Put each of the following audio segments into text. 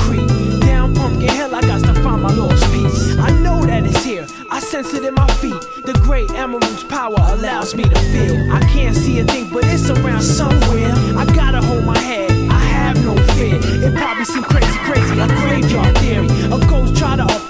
creep. Down Pumpkin Hill, I got to find my lost piece. I know that it's here, I sense it in my feet. The great emerald's power allows me to feel. I can't see a thing, but it's around somewhere. I gotta hold my head, I have no fear. It probably seems crazy, crazy, a graveyard theory. A ghost try to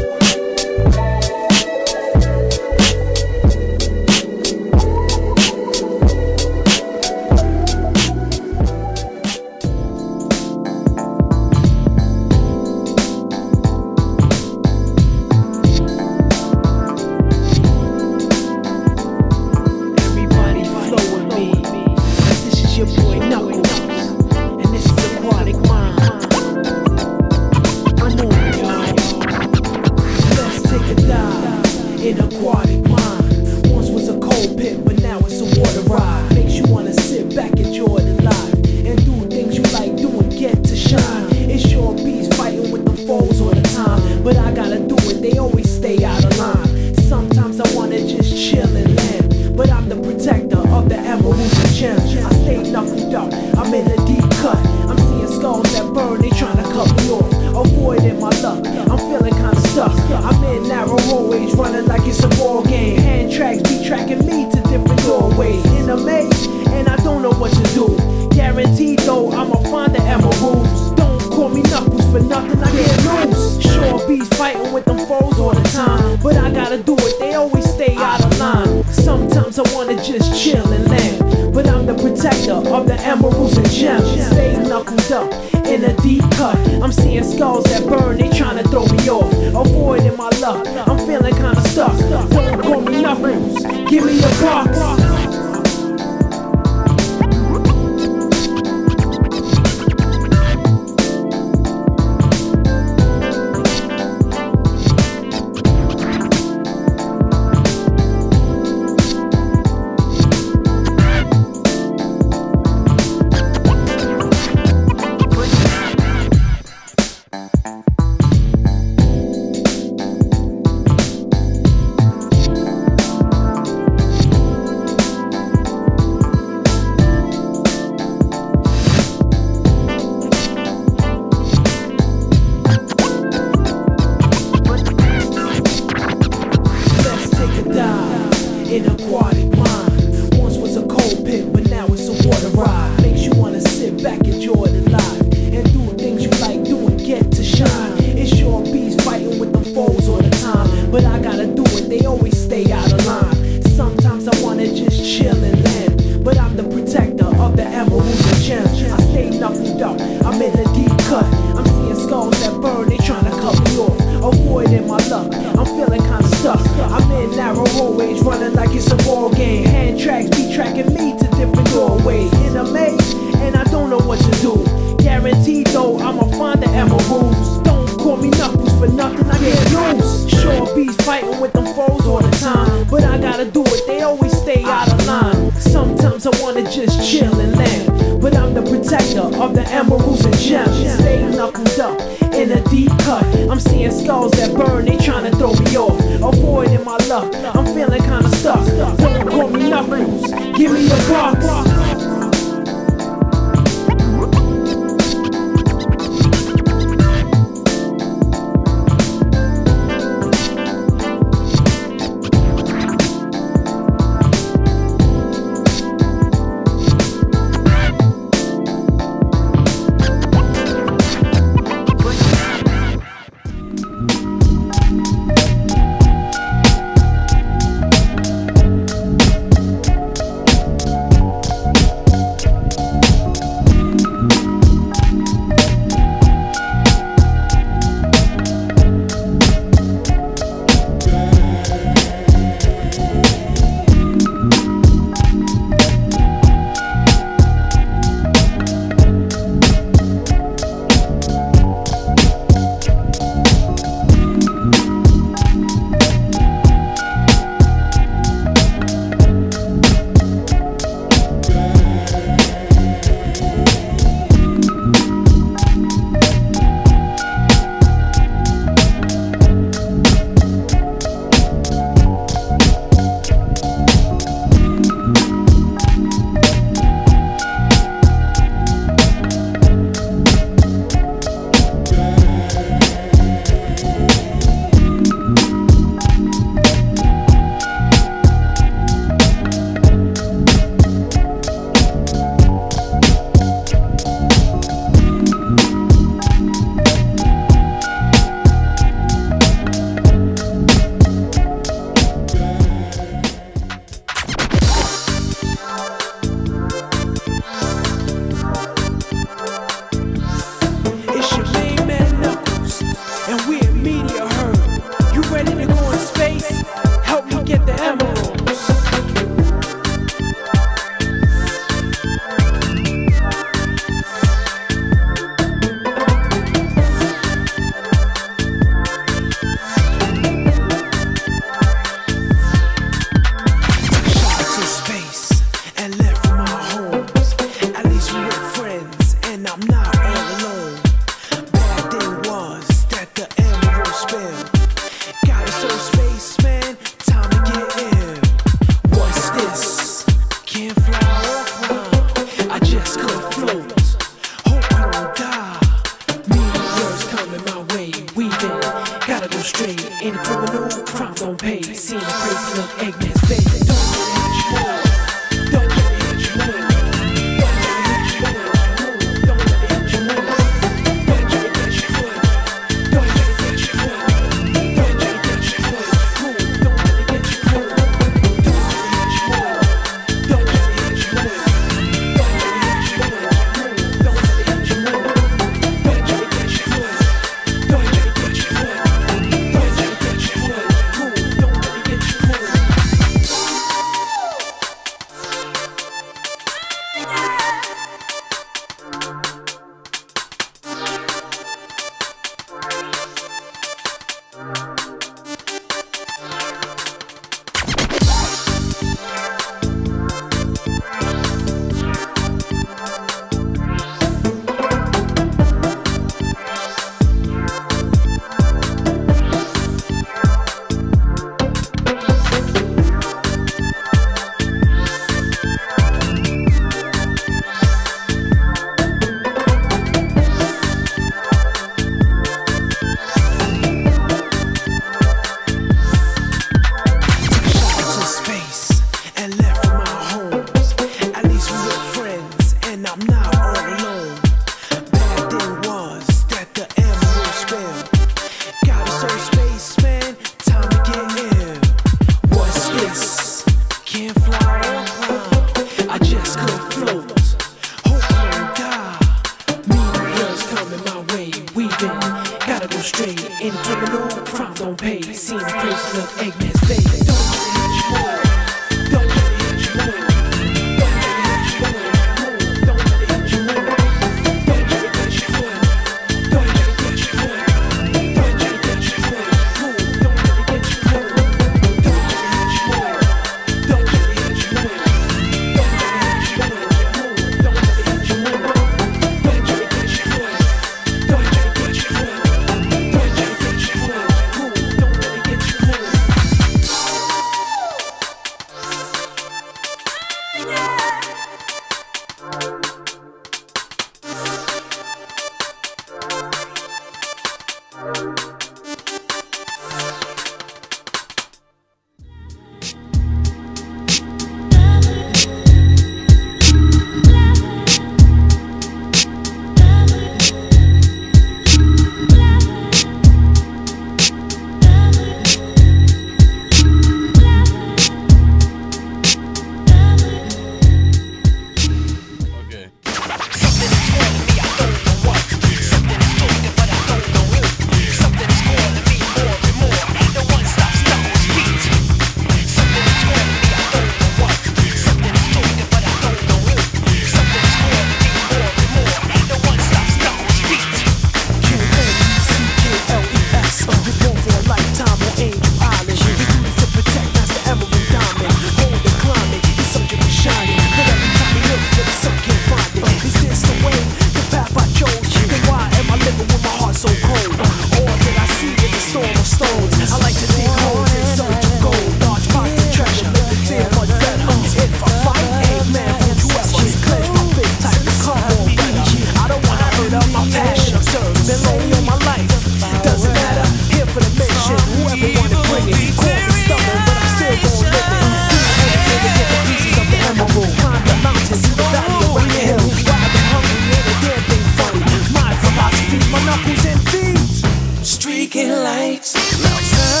lights.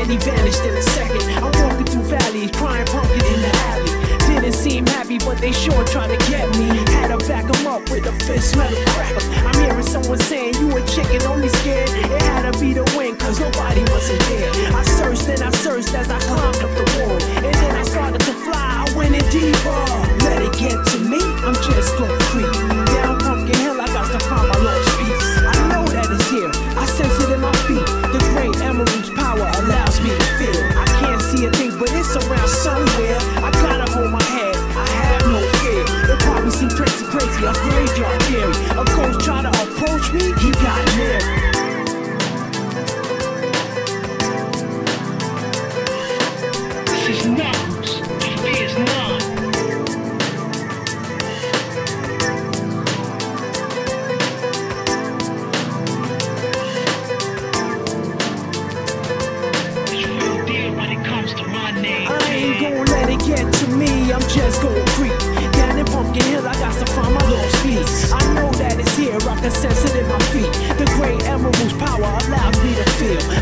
then he vanished in a second. I'm walking through valleys, crying pumpkin in the alley. Didn't seem happy, but they sure tried to get me. Had to back him up with a fist, Metal him crack. I'm hearing someone saying, You a chicken, only scared. It had to be the wind, cause nobody wasn't there. I searched and I searched as I climbed up the wall. And then I started to fly, I went in deeper. Let it get to me, I'm just gonna creep. rock that sets it in my feet. The great emerald's power allows me to feel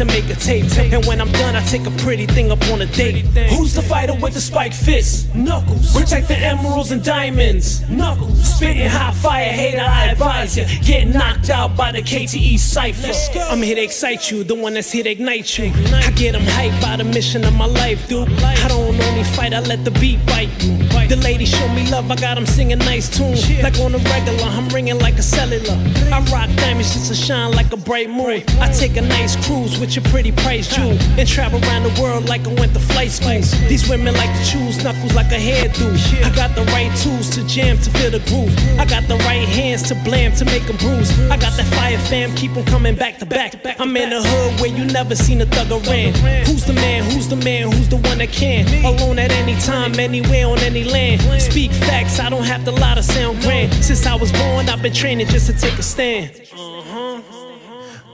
and make a tape. And take a pretty thing up on a date. Who's the fighter with the spiked fist? Knuckles. Protect the emeralds and diamonds. Knuckles. Spitting hot fire, hater, I advise ya. Get knocked out by the KTE cipher. I'm here to excite you, the one that's here to ignite you. I get them hyped by the mission of my life, dude. I don't only fight, I let the beat bite you. The ladies show me love, I got them singing nice tunes. Like on a regular, I'm ringing like a cellular. I rock diamonds just to shine like a bright moon. I take a nice cruise with your pretty price jewel and travel around the world like I went to flight school. These women like to choose knuckles like a hairdo. I got the right tools to jam to feel the groove. I got the right hands to blam to make them bruise. I got that fire fam, keep them coming back to back. I'm in a hood where you never seen a thug around. Who's the man? Who's the man? Who's the one that can? Alone at any time, anywhere on any land. Speak facts, I don't have to lie to sound grand. Since I was born, I've been training just to take a stand.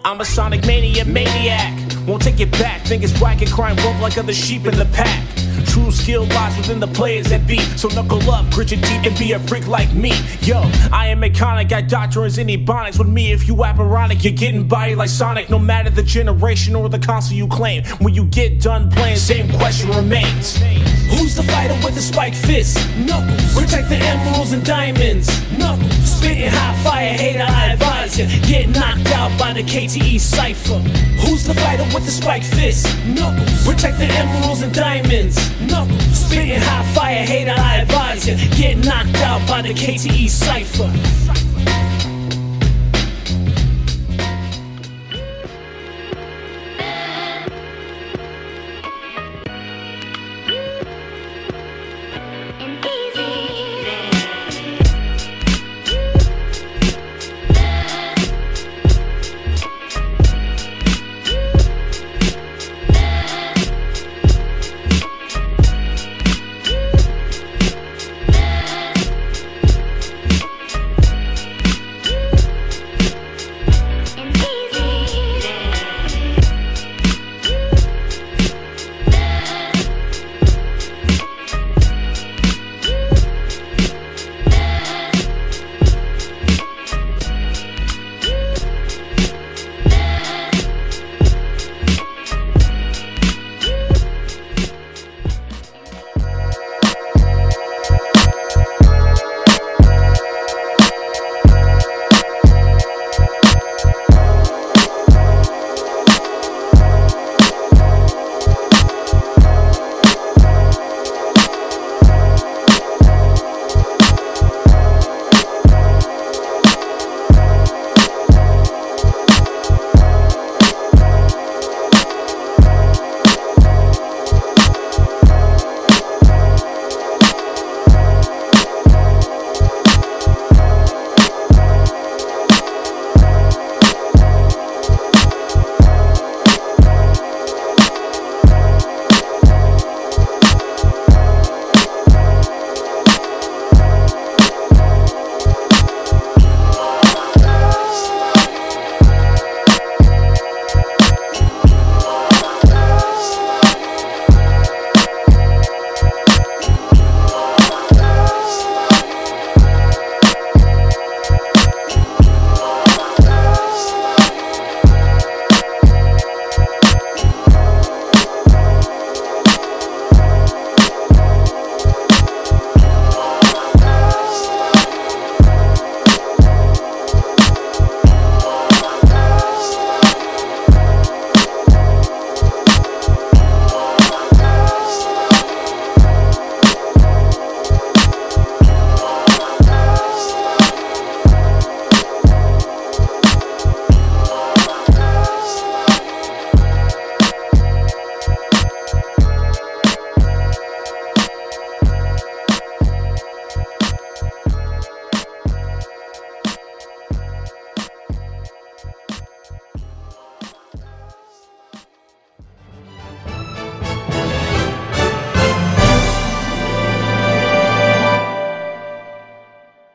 I'm a sonic mania maniac. Won't take it back. Think it's whack and crime wolf like other sheep in the pack. True skill lies within the players that beat. So knuckle up, grit your teeth, and be a freak like me. Yo, I am iconic. Got doctrines and ebonics with me. If you apparonic, you're getting body like Sonic. No matter the generation or the console you claim. When you get done playing, same question remains. Who's the fighter with the spiked fist? Knuckles. Protect the emeralds and diamonds. Knuckles. Spitting hot fire, hater, I advise ya. Get knocked out by the KTE cipher. Who's the fighter with the spiked fist? Knuckles. Protect the emeralds and diamonds. Knuckles. Spitting hot fire, hater, I advise ya. Get knocked out by the KTE cipher.